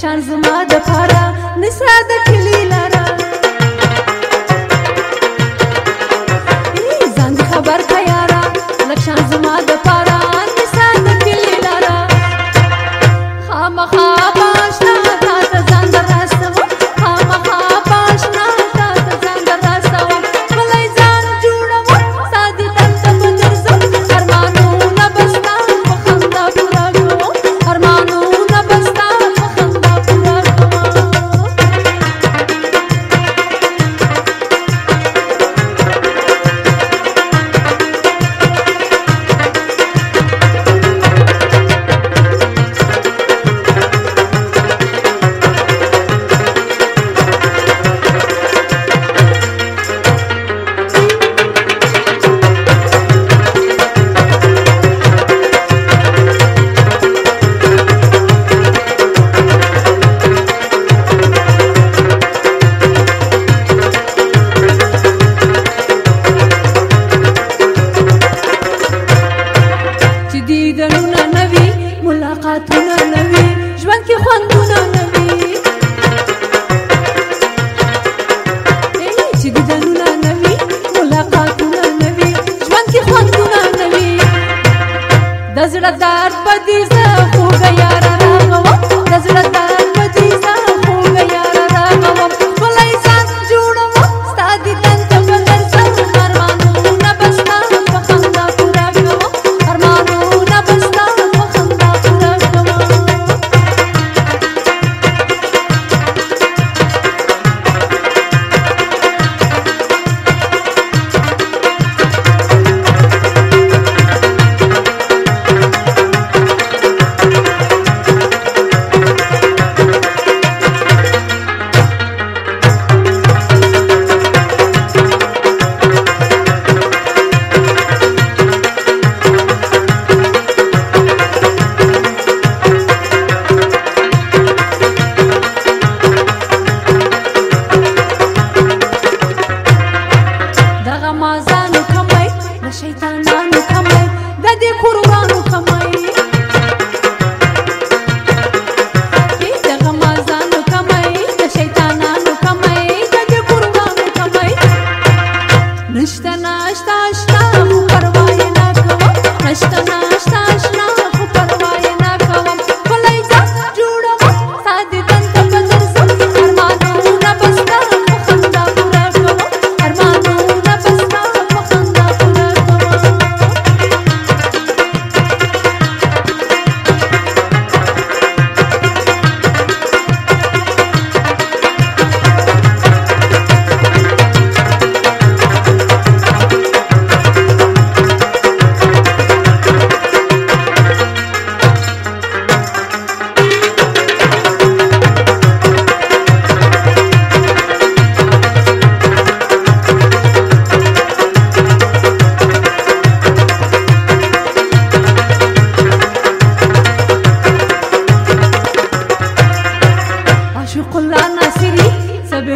شان زما د پاره نسا د کلی لاره مازانو کمای د شیطانانو کمای د دې کورونو کمای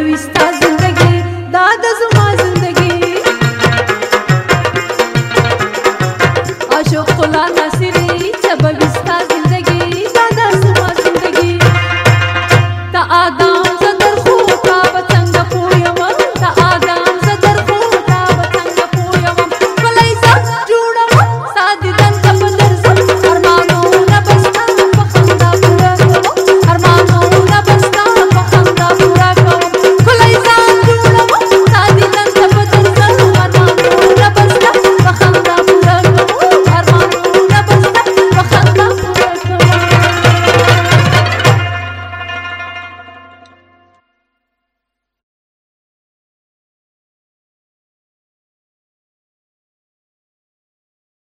We revista zindagi dada zuma